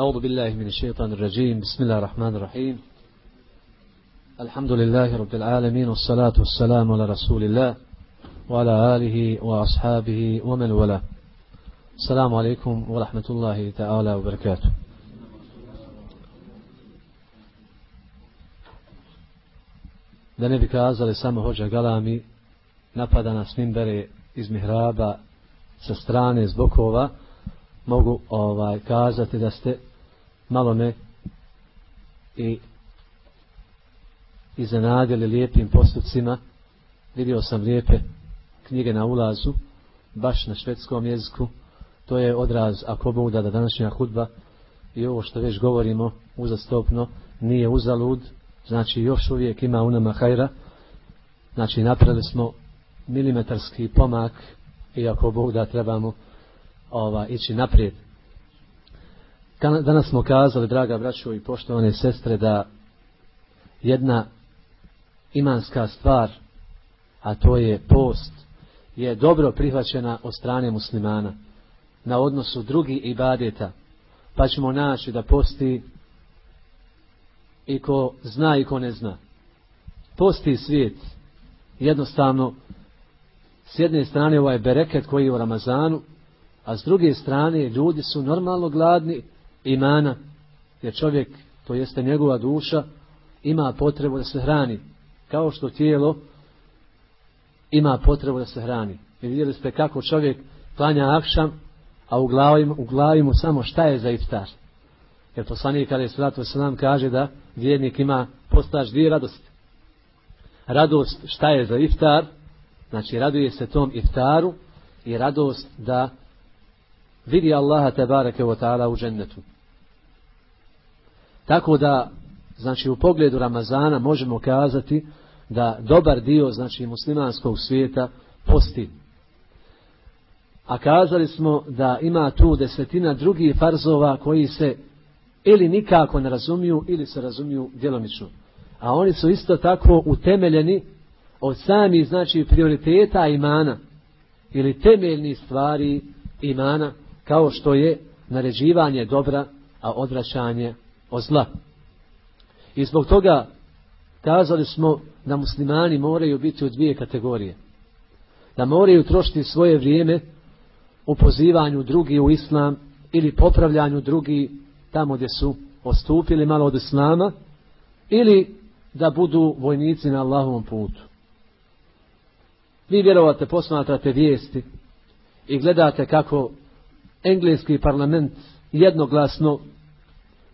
أعوذ بالله من الشيطان الرجيم. بسم الله الرحمن الرحيم. الحمد لله رب العالمين والصلاة والسلام على رسول الله وعلى آله وأصحابه ومن ولا السلام عليكم ورحمة الله تعالى وبركاته. Da ne bi kazali samo hođa galami napada nas mimbere iz mihraba sa strane z bokova mogu ovaj kazati da ste malo me i iznenadili lijepim postupcima. Vidio sam lijepe knjige na ulazu baš na švedskom jeziku. To je odraz ako Bog da današnja hudba i ovo što već govorimo uzastopno nije uzalud znači još uvijek ima u nama hajra. Znači napravili smo milimetarski pomak i ako Bog da trebamo ova, ići naprijed danas smo kazali draga braćo i poštovane sestre da jedna imanska stvar a to je post je dobro prihvaćena od strane muslimana na odnosu drugi ibadeta pa ćemo naći da posti i ko zna i ko ne zna. Posti svijet. Jednostavno, s jedne strane ovaj bereket koji je u Ramazanu, a s druge strane ljudi su normalno gladni imana, jer čovjek, to jeste njegova duša, ima potrebu da se hrani. Kao što tijelo ima potrebu da se hrani. I vidjeli ste kako čovjek klanja akšam, a u glavi, u glavi mu samo šta je za iftar. Jer poslanik je sratu nam kaže da vjernik ima postaž dvije radosti. Radost šta je za iftar, znači raduje se tom iftaru i radost da vidi Allaha tebareke wa ta'ala u džennetu. Tako da, znači u pogledu Ramazana možemo kazati da dobar dio, znači muslimanskog svijeta posti. A kazali smo da ima tu desetina drugih farzova koji se ili nikako ne razumiju ili se razumiju djelomično. A oni su isto tako utemeljeni od samih znači prioriteta imana ili temeljnih stvari imana kao što je naređivanje dobra, a odvraćanje od zla. I zbog toga kazali smo da muslimani moraju biti u dvije kategorije. Da moraju trošiti svoje vrijeme u pozivanju drugi u islam ili popravljanju drugi tamo gdje su ostupili malo od islama ili da budu vojnici na Allahovom putu. Vi vjerovate, posmatrate vijesti i gledate kako engleski parlament jednoglasno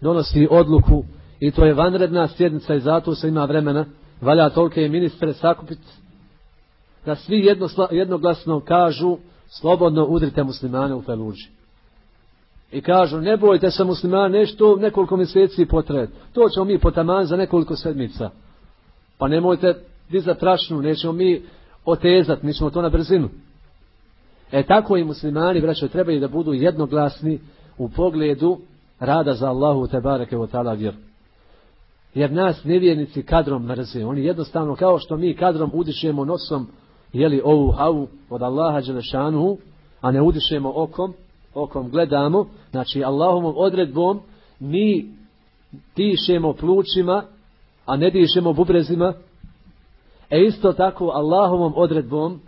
donosi odluku i to je vanredna sjednica i zato se ima vremena, valja tolike ministre sakupiti, da svi jednoglasno kažu slobodno udrite muslimane u Feluđi. I kažu, ne bojte se muslimana, nešto nekoliko mjeseci potrebe. To ćemo mi potaman za nekoliko sedmica. Pa nemojte dizati prašnu, nećemo mi otezati, mi ćemo to na brzinu. E tako i muslimani, braćo, trebaju da budu jednoglasni u pogledu rada za Allahu te bareke ta'ala vjeru. Jer nas nevjernici kadrom mrze. Oni jednostavno kao što mi kadrom udišemo nosom jeli ovu havu od Allaha Đelešanu, a ne udišemo okom, okom gledamo, znači Allahovom odredbom mi dišemo plućima, a ne dišemo bubrezima, e isto tako Allahovom odredbom,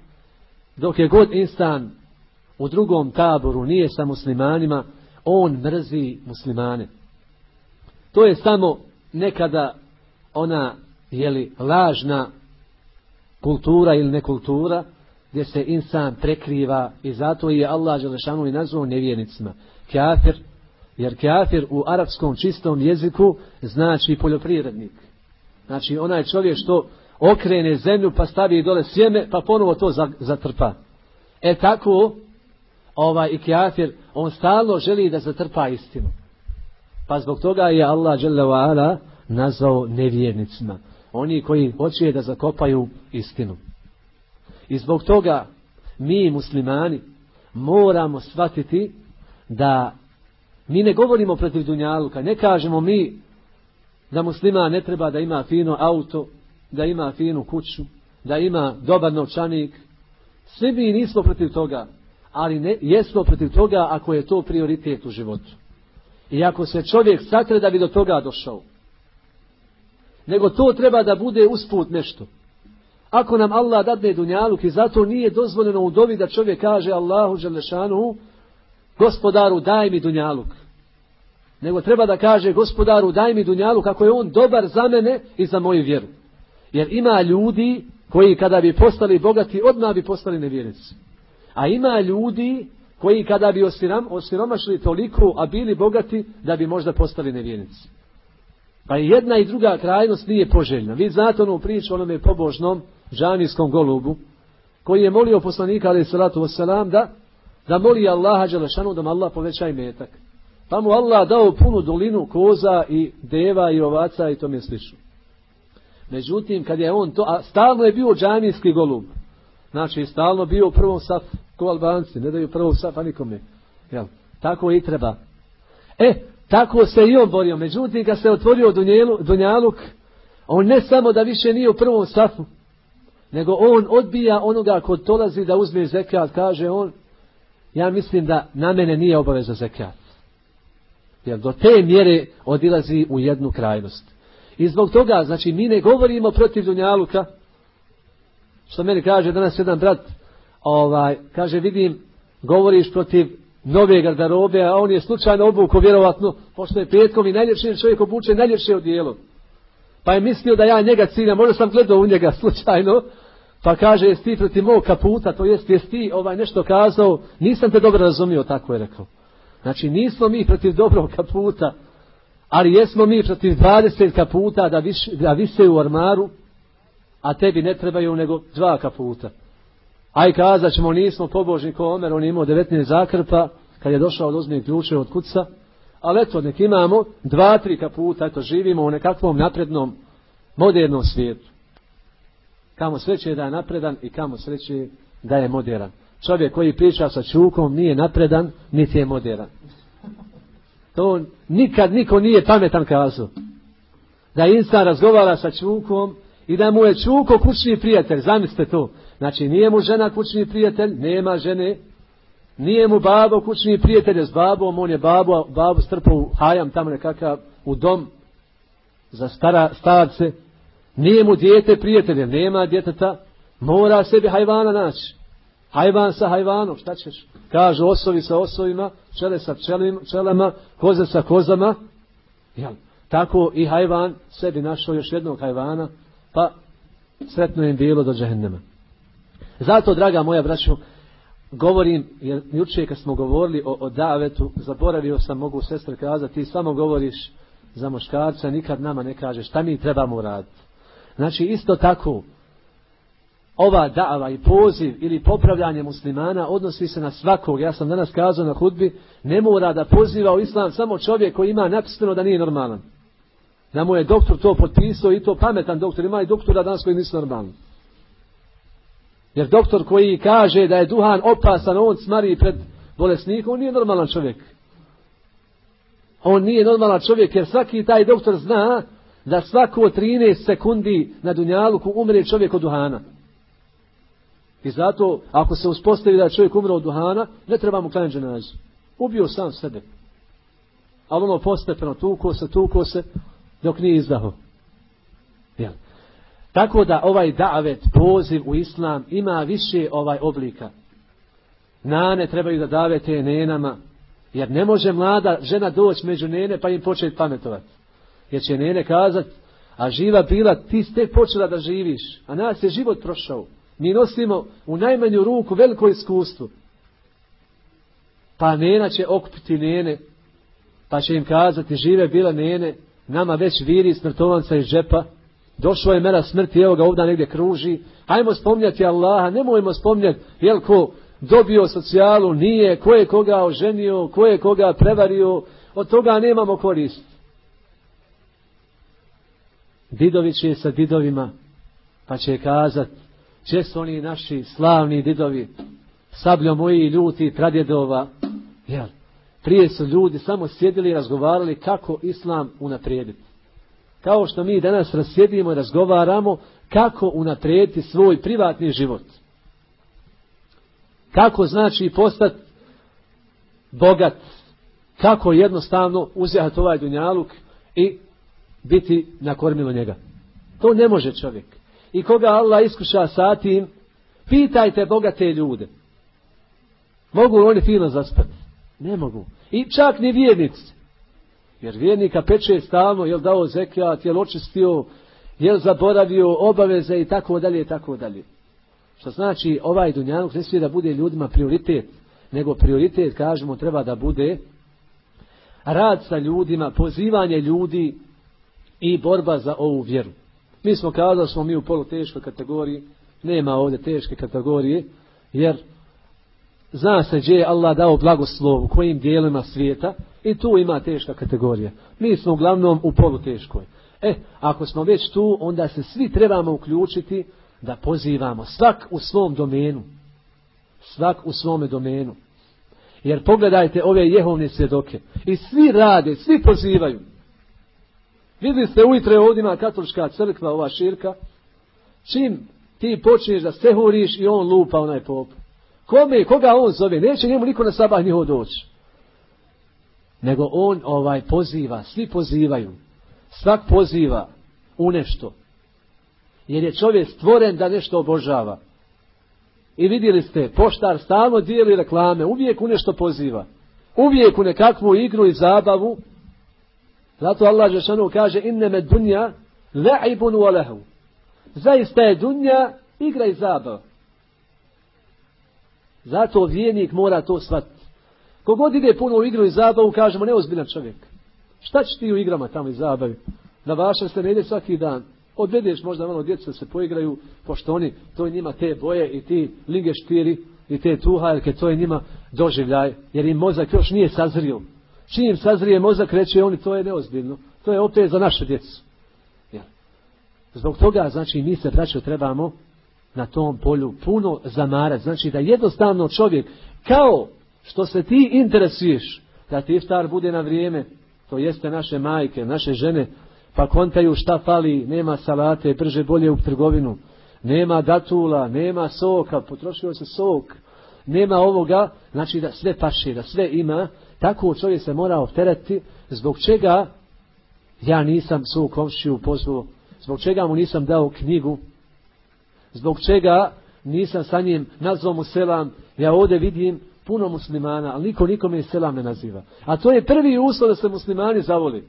dok je god instan u drugom taboru nije sa muslimanima, on mrzi muslimane. To je samo nekada ona jeli, lažna kultura ili nekultura, gdje se insan prekriva i zato je Allah Đelešanu i nazvao nevjernicima. Kafir, jer kafir u arapskom čistom jeziku znači poljoprivrednik. Znači onaj čovjek što okrene zemlju pa stavi dole sjeme pa ponovo to zatrpa. E tako ovaj i on stalno želi da zatrpa istinu. Pa zbog toga je Allah Đelešanu nazvao nevjernicima. Oni koji hoće da zakopaju istinu. I zbog toga mi muslimani moramo shvatiti da mi ne govorimo protiv Dunjaluka, ne kažemo mi da muslima ne treba da ima fino auto, da ima finu kuću, da ima dobar novčanik. Svi mi nismo protiv toga, ali ne, jesmo protiv toga ako je to prioritet u životu. I ako se čovjek sakre da bi do toga došao. Nego to treba da bude usput nešto. Ako nam Allah dadne dunjaluk i zato nije dozvoljeno u dovi da čovjek kaže Allahu Želešanu gospodaru daj mi dunjaluk. Nego treba da kaže gospodaru daj mi dunjaluk ako je on dobar za mene i za moju vjeru. Jer ima ljudi koji kada bi postali bogati odmah bi postali nevjernici. A ima ljudi koji kada bi osirom, osiromašili toliko, a bili bogati, da bi možda postali nevjernici. Pa jedna i druga krajnost nije poželjna. Vi znate onu priču onome pobožnom džanijskom golubu, koji je molio poslanika, ali salatu wasalam, da, da moli Allaha Đelešanu da mu Allah poveća i metak. Pa mu Allah dao punu dolinu koza i deva i ovaca i to mi slično. Međutim, kad je on to, a stalno je bio džanijski golub, znači stalno bio u prvom safu, ko albanci, ne daju prvom safa nikome. Jel? Tako i treba. E, tako se i on borio. Međutim, kad se otvorio Dunjaluk, on ne samo da više nije u prvom safu, nego on odbija onoga ko dolazi da uzme zekat, kaže on, ja mislim da na mene nije obaveza zekat. Jer do te mjere odilazi u jednu krajnost. I zbog toga, znači, mi ne govorimo protiv Dunjaluka, što meni kaže danas jedan brat, ovaj, kaže, vidim, govoriš protiv nove gardarobe, a on je slučajno obuko, vjerovatno, pošto je petkom i najljepši čovjek obuče najljepše odijelo. Pa je mislio da ja njega ciljam, možda sam gledao u njega slučajno, pa kaže, jesi ti protiv mog kaputa, to jest, jesi ti ovaj nešto kazao, nisam te dobro razumio, tako je rekao. Znači, nismo mi protiv dobrog kaputa, ali jesmo mi protiv 20 kaputa da, viš, da vise u ormaru, a tebi ne trebaju nego dva kaputa. Aj kazat ćemo, nismo pobožni ko Omer, on imao 19 zakrpa, kad je došao da uzme ključe od kuca, ali eto, nek imamo dva, tri kaputa, eto, živimo u nekakvom naprednom, modernom svijetu. Kamo sreće da je napredan i kamo sreće da je moderan. Čovjek koji priča sa čukom nije napredan, niti je moderan. To nikad niko nije pametan kazao. Da insan razgovara sa čukom i da mu je čuko kućni prijatelj. Zamislite to. Znači nije mu žena kućni prijatelj, nema žene. Nije mu babo kućni prijatelj s babom, on je babo, babu strpao u hajam tamo nekakav u dom za stara, starce. Nije mu dijete prijatelj, nema djeteta. Mora sebi hajvana naći. Hajvan sa hajvanom, šta ćeš? Kažu osovi sa osovima, čele sa čelama, koze sa kozama. Jel? Tako i hajvan sebi našao još jednog hajvana, pa sretno im bilo do džehennema. Zato, draga moja braćo, govorim, jer juče kad smo govorili o, o davetu, zaboravio sam, mogu sestre kazati, ti samo govoriš za muškarca, nikad nama ne kažeš šta mi trebamo raditi. Znači, isto tako, ova dava i poziv ili popravljanje muslimana odnosi se na svakog. Ja sam danas kazao na hudbi, ne mora da poziva u islam samo čovjek koji ima napisano da nije normalan. Da mu je doktor to potpisao i to pametan doktor. Ima i doktora danas koji nisu normalni. Jer doktor koji kaže da je duhan opasan, on smari pred bolesnikom, on nije normalan čovjek. On nije normalan čovjek jer svaki taj doktor zna da svako 13 sekundi na dunjaluku umre čovjek od duhana. I zato, ako se uspostavi da je čovjek umro od duhana, ne treba mu klanjati dženazu. Ubio sam sebe. Ali ono postepeno, tuko se, tuko se, dok nije izdaho. Jel? Tako da ovaj davet, poziv u islam, ima više ovaj oblika. Nane trebaju da davete nenama, jer ne može mlada žena doći među nene pa im početi pametovati. Jer će nene kazat, a živa bila, ti ste počela da živiš, a nas je život prošao. Mi nosimo u najmanju ruku veliko iskustvo. Pa nena će okupiti nene, pa će im kazati, žive bila nene, nama već viri smrtovanca iz džepa, došlo je mera smrti, evo ga ovdje negdje kruži, hajmo spomnjati Allaha, nemojmo spomnjati, jel ko dobio socijalu, nije, ko je koga oženio, ko je koga prevario, od toga nemamo korist. Didovi će sa didovima, pa će kazati, Če su oni naši slavni didovi, sabljo moji ljuti pradjedova, jel? Prije su ljudi samo sjedili i razgovarali kako islam unaprijediti. Kao što mi danas rasjedimo i razgovaramo kako unaprijediti svoj privatni život. Kako znači postati bogat, kako jednostavno uzeti ovaj dunjaluk i biti na kormilo njega. To ne može čovjek. I koga Allah iskuša sa tim, pitajte bogate ljude. Mogu oni fino zaspati? Ne mogu. I čak ni vjernici. Jer vjernika peče stalno, jel dao zekijat, jel očistio, jel zaboravio obaveze i tako dalje i tako dalje. Što znači ovaj dunjanuk ne smije da bude ljudima prioritet, nego prioritet, kažemo, treba da bude rad sa ljudima, pozivanje ljudi i borba za ovu vjeru. Mi smo kazali smo mi u poluteškoj kategoriji, nema ovdje teške kategorije, jer zna se gdje je Allah dao blagoslov u kojim dijelima svijeta i tu ima teška kategorija. Mi smo uglavnom u poluteškoj. E, ako smo već tu, onda se svi trebamo uključiti da pozivamo svak u svom domenu. Svak u svome domenu. Jer pogledajte ove jehovne svjedoke. I svi rade, svi pozivaju. Vidjeli ste ujutro ovdje ima katolička crkva, ova širka. Čim ti počneš da sehuriš i on lupa onaj pop. Kome, koga on zove? Neće njemu niko na sabah njihovo doći. Nego on ovaj poziva, svi pozivaju. Svak poziva u nešto. Jer je čovjek stvoren da nešto obožava. I vidjeli ste, poštar stalno dijeli reklame, uvijek u nešto poziva. Uvijek u nekakvu igru i zabavu. Zato Allah Žešanu kaže, inneme dunja le'ibun u alehu. Zaista je dunja igra i zabava. Zato vijenik mora to shvatiti. Kogod ide puno u igru i zabavu, kažemo, neozbiljan čovjek. Šta će ti u igrama tamo i zabavi? Na vašem se ne ide svaki dan. Odvedeš možda malo djeca se poigraju, pošto oni, to je njima te boje i ti lingeštiri i te tuhaljke, to je njima doživljaj, jer im mozak još nije sazrio. Čim sazrije mozak, reće oni, to je neozbiljno. To je opet za naše djecu. Zbog toga, znači, mi se, braćo, trebamo na tom polju puno zamarati. Znači, da jednostavno čovjek, kao što se ti interesuješ, da ti iftar bude na vrijeme, to jeste naše majke, naše žene, pa kontaju šta fali, nema salate, brže bolje u trgovinu, nema datula, nema soka, potrošio se sok, nema ovoga, znači da sve paši, da sve ima, tako čovjek se mora opterati, zbog čega ja nisam svog komšiju pozvao, zbog čega mu nisam dao knjigu, zbog čega nisam sa njim nazvao mu selam, ja ovdje vidim puno muslimana, ali niko nikome selam ne naziva. A to je prvi uslov da se muslimani zavoli.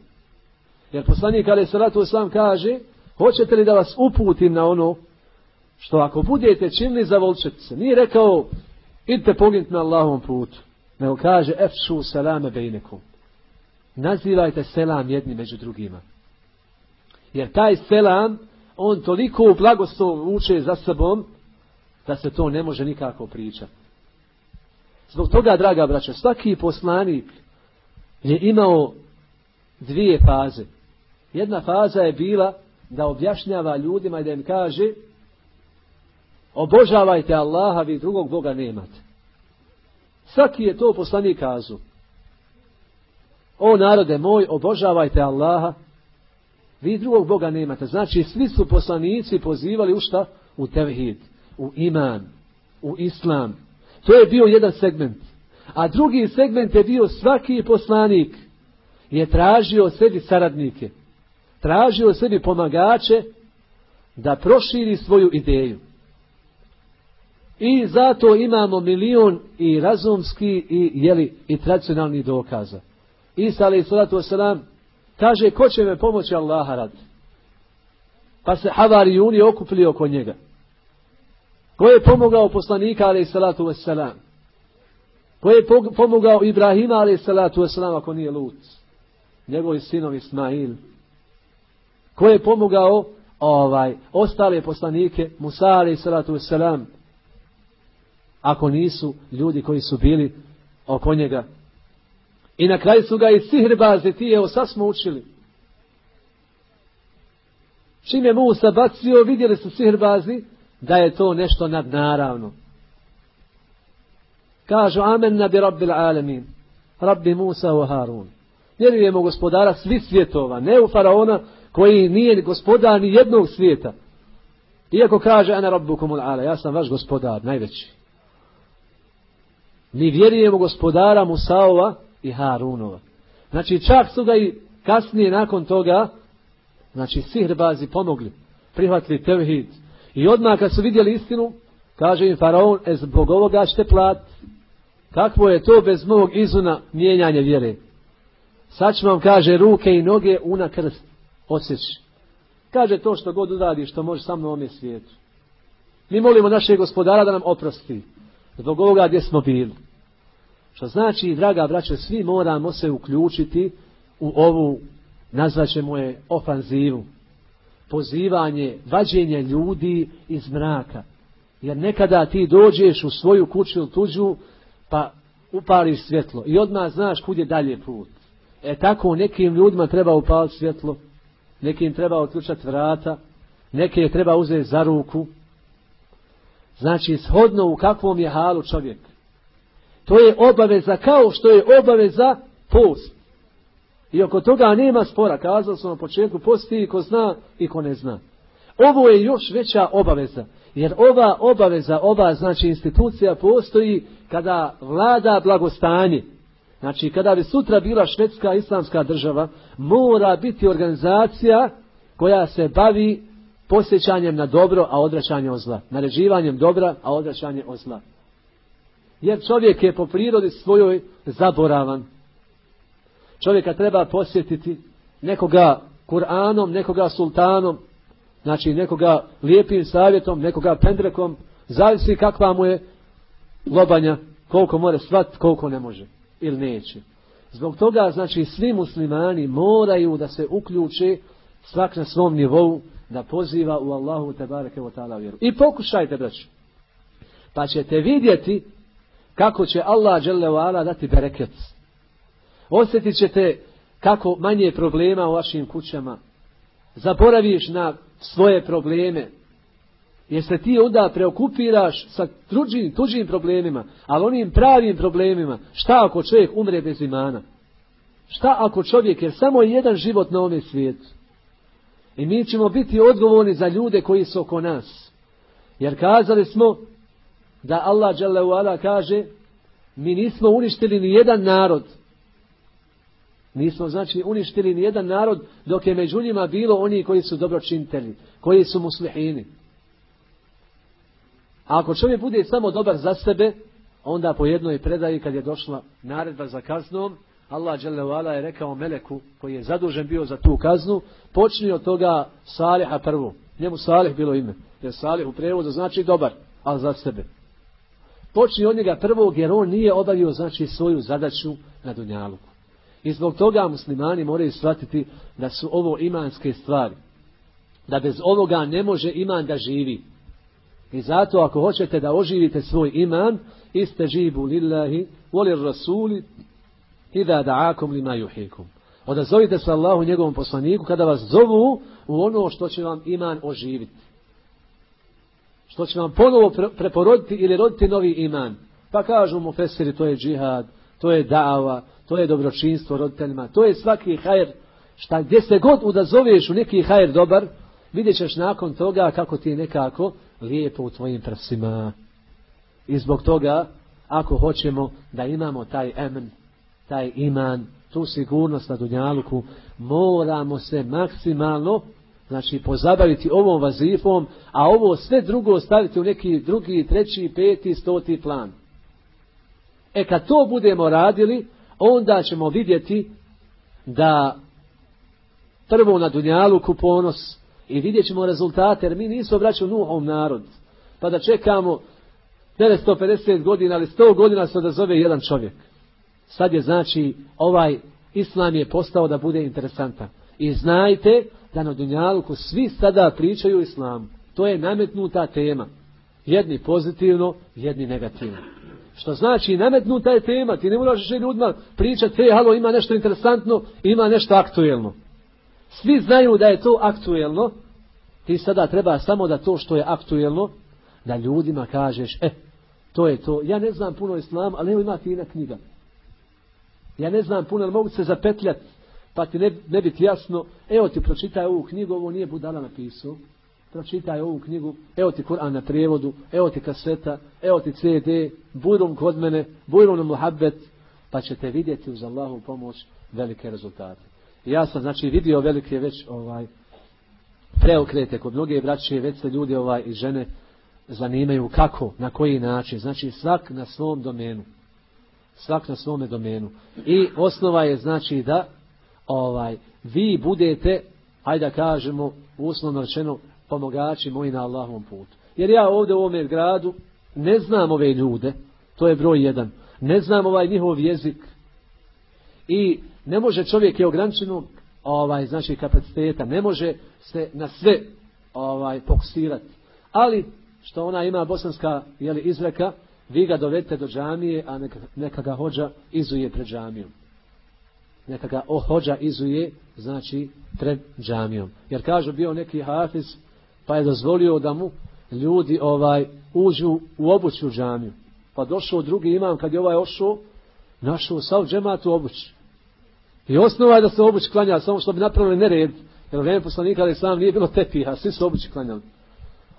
Jer poslanik Ali Salatu Islam kaže, hoćete li da vas uputim na ono što ako budete činili zavolčete se. Nije rekao, idite poginuti na Allahovom putu. Nego kaže, efšu salame bejnekom. Nazivajte selam jedni među drugima. Jer taj selam, on toliko u blagoslov za sobom, da se to ne može nikako pričati. Zbog toga, draga braća, svaki poslanik je imao dvije faze. Jedna faza je bila da objašnjava ljudima i da im kaže obožavajte Allaha, vi drugog Boga nemate. Svaki je to poslanik kazu. O narode moj, obožavajte Allaha, vi drugog Boga nemate. Znači, svi su poslanici pozivali u šta? U tevhid, u iman, u islam. To je bio jedan segment. A drugi segment je bio svaki poslanik je tražio sebi saradnike tražio sebi pomagače da proširi svoju ideju. I zato imamo milion i razumski i, jeli, i tradicionalnih dokaza. Isa alaih salatu wasalam kaže ko će me pomoći Allaha rad. Pa se havarijuni okupili oko njega. Ko je pomogao poslanika alaih salatu wasalam? Ko je pomogao Ibrahima alaih salatu wasalam ako nije Lut? Njegovi sinovi Ismail, Ko je pomogao ovaj ostale poslanike Musa ali salatu selam ako nisu ljudi koji su bili oko njega. I na kraju su ga i sihrbazi ti, evo sad smo učili. Čim je Musa bacio, vidjeli su sihrbazi da je to nešto nadnaravno. Kažu amen na bi rabbil alemin. Rabbi Musa wa Harun. Vjerujemo gospodara svih svjetova, ne u faraona, koji nije gospodar ni jednog svijeta. Iako kaže ana rabbukumul ala, ja sam vaš gospodar, najveći. Mi vjerujemo gospodara Musaova i Harunova. Znači čak su ga i kasnije nakon toga, znači sihrbazi pomogli, prihvatili tevhid. I odmah kad su vidjeli istinu, kaže im faraon, e zbog ovoga ćete platiti. Kakvo je to bez mog izuna mijenjanje vjere? Sad ću vam, kaže, ruke i noge una krst osjeći. Kaže to što god uradi, što može samo na ovome svijetu. Mi molimo našeg gospodara da nam oprosti. Zbog ovoga gdje smo bili. Što znači, draga braće, svi moramo se uključiti u ovu, nazvaćemo je, ofanzivu. Pozivanje, vađenje ljudi iz mraka. Jer nekada ti dođeš u svoju kuću ili tuđu, pa upališ svjetlo i odmah znaš kud je dalje put. E tako nekim ljudima treba upaliti svjetlo, nekim treba otključati vrata, neke treba uzeti za ruku. Znači, shodno u kakvom je halu čovjek. To je obaveza kao što je obaveza post. I oko toga nema spora. Kazao sam na početku, posti i ko zna i ko ne zna. Ovo je još veća obaveza. Jer ova obaveza, ova znači institucija postoji kada vlada blagostanje. Znači kada bi sutra bila švedska islamska država, mora biti organizacija koja se bavi posjećanjem na dobro, a odvraćanjem od zla. Naređivanjem dobra, a odvraćanjem od zla. Jer čovjek je po prirodi svojoj zaboravan. Čovjeka treba posjetiti nekoga Kur'anom, nekoga sultanom, znači nekoga lijepim savjetom, nekoga pendrekom, zavisi kakva mu je lobanja, koliko more svat, koliko ne može ili neće. Zbog toga, znači, svi muslimani moraju da se uključe svak na svom nivou da poziva u Allahu te bareke wa ta'ala vjeru. I pokušajte, braći. Pa ćete vidjeti kako će Allah dželle dati bereket. Osjetit ćete kako manje problema u vašim kućama. Zaboraviš na svoje probleme. Jer se ti onda preokupiraš sa tuđim, tuđim problemima, ali onim pravim problemima. Šta ako čovjek umre bez imana? Šta ako čovjek, jer samo je jedan život na ovom svijetu. I mi ćemo biti odgovorni za ljude koji su oko nas. Jer kazali smo da Allah ala kaže mi nismo uništili ni jedan narod. Nismo znači uništili ni jedan narod dok je među njima bilo oni koji su dobročinitelji, koji su muslihini. A ako čovjek bude samo dobar za sebe, onda po jednoj predaji kad je došla naredba za kaznom, Allah dželle je rekao Meleku koji je zadužen bio za tu kaznu, počni od toga Saliha prvo. Njemu Salih bilo ime. Jer Salih u prijevodu znači dobar, ali za sebe. Počni od njega prvog jer on nije obavio znači svoju zadaću na Dunjalu. I zbog toga muslimani moraju shvatiti da su ovo imanske stvari. Da bez ovoga ne može iman da živi. I zato ako hoćete da oživite svoj iman, iste žibu lillahi, volir rasuli, i da da'akum lima juhikum. Odazovite se Allahu njegovom poslaniku kada vas zovu u ono što će vam iman oživiti. Što će vam ponovo preporoditi ili roditi novi iman. Pa kažu mu fesiri, to je džihad, to je dava, to je dobročinstvo roditeljima, to je svaki hajer. Šta gdje se god udazoveš u neki hajer dobar, vidjet ćeš nakon toga kako ti je nekako lijepo u tvojim prsima. I zbog toga, ako hoćemo da imamo taj emen, taj iman, tu sigurnost na Dunjaluku, moramo se maksimalno znači pozabaviti ovom vazifom, a ovo sve drugo staviti u neki drugi, treći, peti, stoti plan. E kad to budemo radili, onda ćemo vidjeti da prvo na Dunjaluku ponos i vidjet ćemo rezultate, jer mi nismo vraću Nuhom narod. Pa da čekamo 950 godina ali 100 godina se da zove jedan čovjek. Sad je znači ovaj islam je postao da bude interesantan. I znajte da na Dunjaluku svi sada pričaju o islamu. To je nametnuta tema. Jedni pozitivno, jedni negativno. Što znači nametnuta je tema. Ti ne moraš ljudima pričati, hej, halo, ima nešto interesantno, ima nešto aktuelno. Svi znaju da je to aktuelno. Ti sada treba samo da to što je aktuelno, da ljudima kažeš, e, to je to. Ja ne znam puno islama, ali evo ima fina knjiga. Ja ne znam puno, ali mogu se zapetljati, pa ti ne, ne biti jasno, evo ti pročitaj ovu knjigu, ovo nije Budala napisao. Pročitaj ovu knjigu, evo ti Kur'an na prijevodu, evo ti kaseta, evo ti CD, bujrum kod mene, bujrum na muhabbet, pa ćete vidjeti uz Allahu pomoć velike rezultate. Ja sam znači vidio velike već ovaj preokrete kod mnoge braće, već se ljudi ovaj i žene zanimaju kako, na koji način. Znači svak na svom domenu. Svak na svome domenu. I osnova je znači da ovaj vi budete, ajde da kažemo, uslovno rečeno, pomogači moji na Allahovom putu. Jer ja ovdje u ovome gradu ne znam ove ljude, to je broj jedan. Ne znam ovaj njihov jezik. I ne može čovjek je ograničeno ovaj, znači kapaciteta, ne može se na sve ovaj, fokusirati. Ali, što ona ima bosanska jeli, izreka, vi ga dovedete do džamije, a neka, neka ga hođa izuje pred džamijom. Neka ga hođa izuje, znači, pred džamijom. Jer kažu, bio neki hafiz, pa je dozvolio da mu ljudi ovaj uđu u obuću džamiju. Pa došao drugi imam, kad je ovaj ošao, našao sav džemat u obući. I osnova je da se obuć klanja, samo što bi napravili nered, jer vrijeme poslanika ali sam nije bilo tepiha, svi su obući klanjali.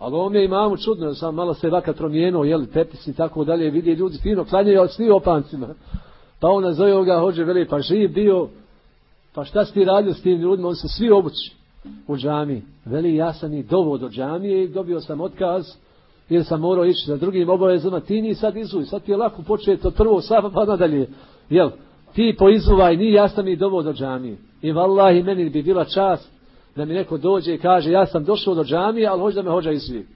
Ali ovo mi je imamo čudno, sam malo se vakat promijenuo, jeli, tepis i tako dalje, vidi ljudi fino klanjaju, ali svi opancima. Pa on nazove ovoga hođe, veli, pa živ bio, pa šta si ti radio s tim ljudima, oni su svi obući u džami. Veli, ja sam i dovo do džamije i dobio sam otkaz, jer sam morao ići za drugim obavezama, ti ni sad izuj, sad ti je lako početi od prvog safa pa nadalje. Jel, ti poizuvaj, ni ja sam i dovo do džamije. I vallahi, meni bi bila čast da mi neko dođe i kaže, ja sam došao do džamije, ali hoće da me hođa izvi.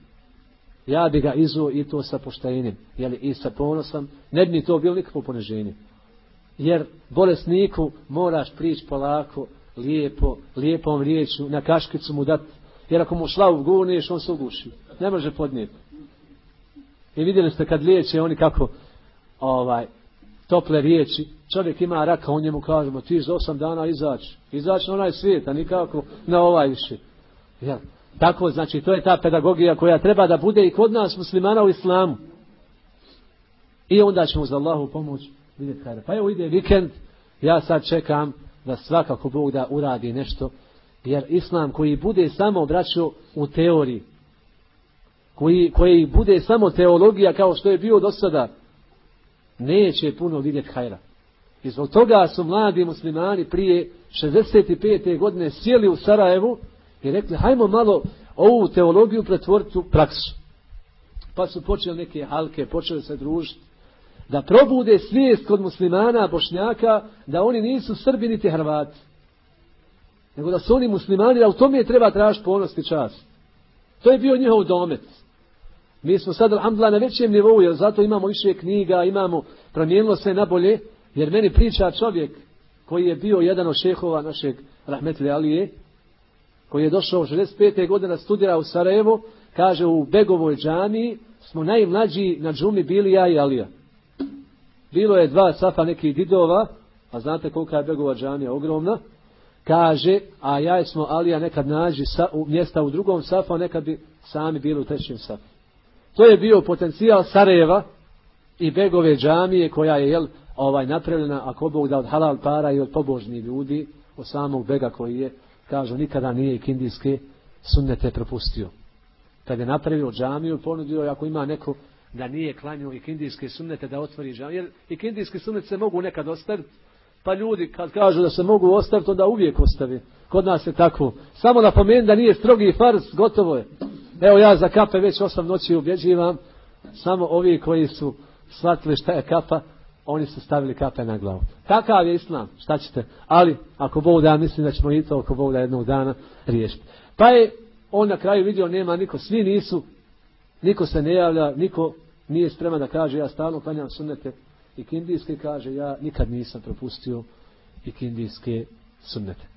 Ja bi ga izuo i to sa poštenjem, jel, i sa ponosom, ne bi mi to bilo nikakvo poniženje. Jer bolesniku moraš prići polako, lijepo, lijepom riječu, na kaškicu mu dati. Jer ako mu šlavu gurneš, on se uguši. Ne može podnijeti. I vidjeli ste kad liječe oni kako ovaj tople riječi. Čovjek ima raka, on njemu kažemo, ti za osam dana izaći. Izaći na onaj svijet, a nikako na ovaj više. Jel? Tako, znači, to je ta pedagogija koja treba da bude i kod nas muslimana u islamu. I onda ćemo za Allahu pomoć vidjeti kada. Pa evo ide vikend, ja sad čekam da svakako Bog da uradi nešto, jer islam koji bude samo braćo u teoriji, koji, koji bude samo teologija kao što je bio do sada, neće puno vidjeti hajra. I zbog toga su mladi muslimani prije 65. godine sjeli u Sarajevu i rekli, hajmo malo ovu teologiju pretvoriti u praksu. Pa su počeli neke halke, počeli se družiti da probude svijest kod muslimana, bošnjaka, da oni nisu Srbi niti Hrvati. Nego da su oni muslimani, da u tome treba tražiti ponosti čast. To je bio njihov domet. Mi smo sad, alhamdulillah, na većem nivou, jer zato imamo više knjiga, imamo, promijenilo se na bolje, jer meni priča čovjek koji je bio jedan od šehova našeg Rahmetli Alije, koji je došao 65. godina studira u Sarajevo, kaže u Begovoj džami smo najmlađi na džumi bili ja i Alija. Bilo je dva safa nekih didova, a znate kolika je Begova džamija ogromna, kaže, a ja smo Alija nekad nađi sa, u, mjesta u drugom safu, a nekad bi sami bili u trećem safu. To je bio potencijal Sarajeva i Begove džamije koja je jel, ovaj napravljena, ako Bog da od halal para i od pobožnih ljudi, od samog Bega koji je, kažu, nikada nije kindijske sunnete propustio. Kad je napravio džamiju, ponudio je ako ima neko da nije klanio i kindijske sunnete da otvori džamiju. Jer i kindijske sunnete se mogu nekad ostaviti. Pa ljudi kad kažu da se mogu ostaviti, onda uvijek ostavi. Kod nas je tako. Samo napomeni da nije strogi farz, gotovo je. Evo ja za kape već osam noći ubjeđivam. Samo ovi koji su shvatili šta je kapa, oni su stavili kape na glavu. Takav je islam, šta ćete? Ali, ako Bog da, mislim da ćemo i to, ako Bog da jednog dana riješiti. Pa je on na kraju vidio, nema niko, svi nisu, niko se ne javlja, niko nije spreman da kaže ja stalno klanjam sunnete i kindijske kaže ja nikad nisam propustio i kindijske sunnete.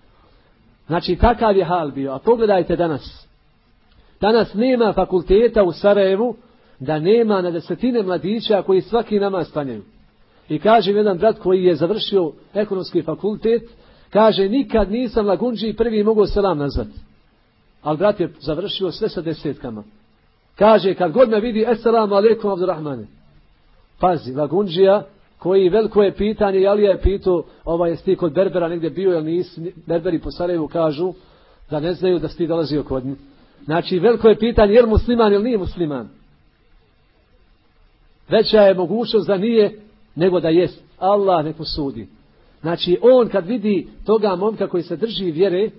Znači takav je hal bio. A pogledajte danas. Danas nema fakulteta u Sarajevu da nema na desetine mladića koji svaki nama stanjaju. I kaže jedan brat koji je završio ekonomski fakultet, kaže nikad nisam lagunđi prvi mogao selam nazvat. Ali brat je završio sve sa desetkama. Kaže, kad god me vidi, assalamu alaikum, Abdurrahmane. Pazi, Lagunđija, koji veliko je pitanje, ali je pitao, ovaj, jesi ti kod Berbera negdje bio, ili nisi, Berberi po Sarajevu kažu, da ne znaju da si ti dolazio kod njih. Znači, veliko je pitanje, je li musliman ili nije musliman. Veća je mogućnost da nije nego da jest. Allah neko sudi. Znači, on kad vidi toga momka koji se drži vjere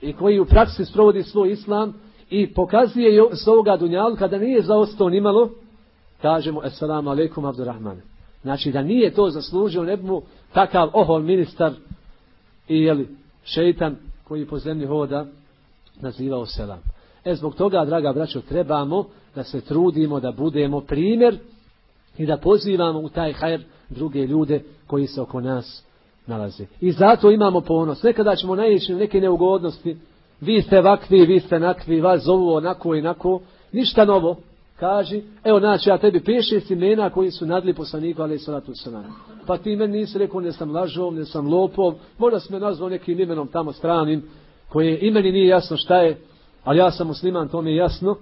i koji u praksi sprovodi svoj islam i pokazuje s ovoga dunjalu kada nije zaostao nimalo, kaže mu, assalamu alaikum Abdurrahman. Znači, da nije to zaslužio, ne bi mu takav ohol ministar i jeli, šeitan koji po zemlji hoda nazivao selam. E zbog toga, draga braćo, trebamo da se trudimo da budemo primjer i da pozivamo u taj hajr druge ljude koji se oko nas nalaze. I zato imamo ponos. Nekada ćemo naići u neke neugodnosti. Vi ste vakvi, vi ste nakvi, vas zovu onako i nako. Ništa novo. Kaži, evo znači ja tebi piše imena koji su nadli poslaniku, ali salatu salam. Pa ti meni nisi rekao ne sam lažov, ne sam lopov, možda si me nazvao nekim imenom tamo stranim, koje imeni nije jasno šta je, ali ja sam musliman, to mi je jasno.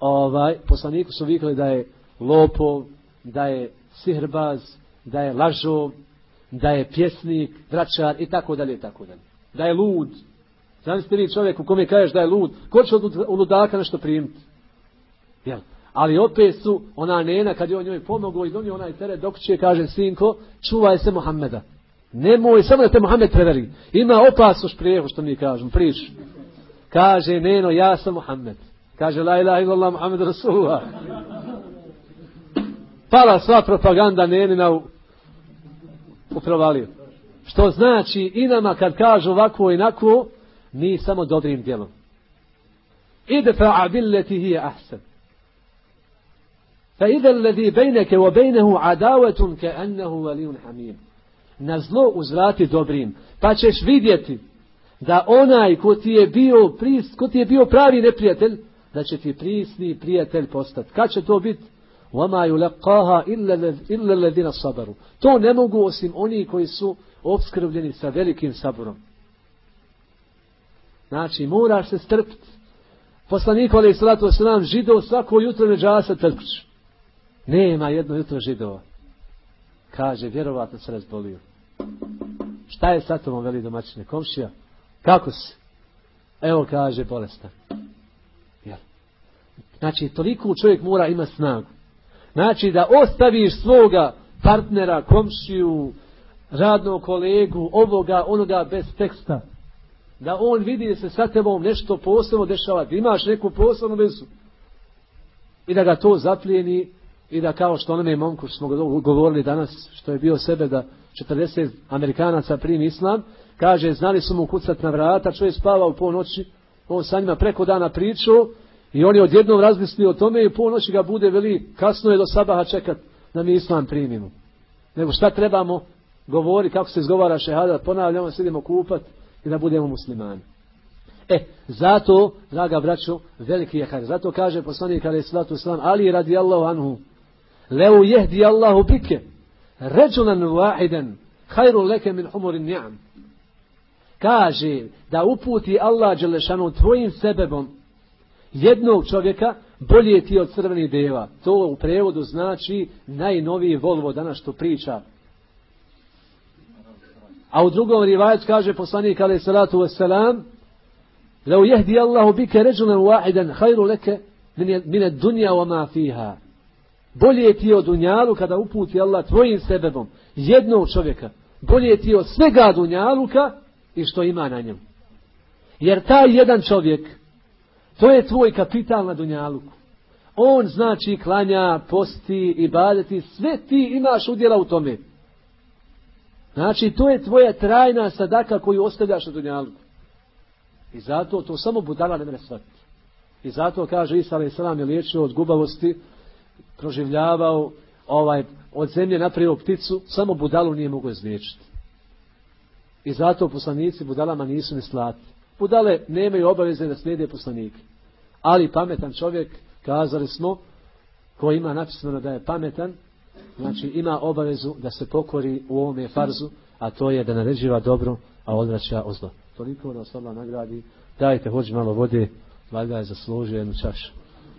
Ovaj, poslaniku su vikali da je lopov, da je sihrbaz, da je lažov, da je pjesnik, vračar i tako dalje tako dalje. Da je lud. Zamislite vi čovjek u kome kažeš da je lud, ko će od ludaka nešto primiti? Jel? Ali opet su ona nena kad je on njoj pomogao i donio onaj teret dok će kaže sinko čuvaj se Mohameda. Nemoj samo da te Mohamed preveri. Ima opasno šprijehu što mi kažem, prič. Kaže, neno, ja sam Muhammed. Kaže, la ilaha illallah Muhammed Rasulullah. Pala sva propaganda nenina u, u provaliju. Što znači i nama kad kažu ovako i onako, mi samo dobrim djelom. Idfa billeti hiya ahsan. Fa idha alladhi baynaka wa baynahu adawatun ka'annahu waliyyun hamim. Na zlo uzvrati dobrim, pa ćeš vidjeti da onaj ko ti je bio, pris, ko ti je bio pravi neprijatelj, da će ti prisni prijatelj postati. Kad će to biti? وَمَا يُلَقَّاهَا إِلَّا الَّذِينَ صَبَرُوا To ne mogu osim oni koji su obskrvljeni sa velikim saborom. Znači, moraš se strpiti. Poslanik, ali salatu wasalam, židov svako jutro ne džasa trpći. Nema jedno jutro židova. Kaže, vjerovatno se razbolio. Šta je sa tobom, veli domaćine? Komšija? Kako si? Evo kaže, bolestan. Jel? Znači, toliko čovjek mora ima snagu. Znači, da ostaviš svoga partnera, komšiju, radnog kolegu, ovoga, onoga bez teksta. Da on vidi da se sa tebom nešto posebno dešava, da imaš neku posebnu vezu. I da ga to zaplijeni i da kao što onome momku smo govorili danas, što je bio sebe da 40 Amerikanaca primi islam, kaže, znali su mu kucat na vrata, čovjek spava u ponoći, on sa njima preko dana pričao i on je odjednom razmislio o tome i u ponoći ga bude veli, kasno je do sabaha čekat da mi islam primimo. Nego šta trebamo govori, kako se izgovara šehada, ponavljamo, se idemo kupat i da budemo muslimani. E, zato, draga braćo, veliki je hajr. Zato kaže poslanik ali salatu islam, ali radi Allahu anhu, leu jehdi Allahu bike, ređulan wahiden, hajru leke min humurin ni'am. Kaže da uputi Allah Đelešanu tvojim sebebom jednog čovjeka bolje ti od crvenih deva. To u prevodu znači najnoviji Volvo danas što priča. A u drugom rivajac kaže poslanik alaih salatu wasalam Lau jehdi Allahu bike ređulan wahidan hajru leke mine dunja wa ma fiha. Bolje ti od dunjalu kada uputi Allah tvojim sebebom jednog čovjeka. Bolje ti od svega dunjaluka i što ima na njemu. Jer taj jedan čovjek, to je tvoj kapital na dunjaluku. On znači klanja, posti i badeti, sve ti imaš udjela u tome. Znači, to je tvoja trajna sadaka koju ostavljaš na dunjaluku. I zato to samo budala ne mre shvatiti. I zato kaže Isa salam je liječio od gubavosti, proživljavao ovaj, od zemlje napravio pticu, samo budalu nije mogo izliječiti. I zato poslanici budalama nisu ni slati. Budale nemaju obaveze da slijede poslanike. Ali pametan čovjek, kazali smo, ko ima napisano da je pametan, znači ima obavezu da se pokori u ovome farzu, a to je da naređiva dobro, a odvraća o zlo. Toliko vas Allah nagradi. Dajte, hođi malo vode, valjda je zaslužio jednu čašu.